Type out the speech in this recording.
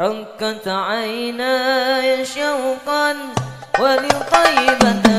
ركت عيناي شوقا ولطيبة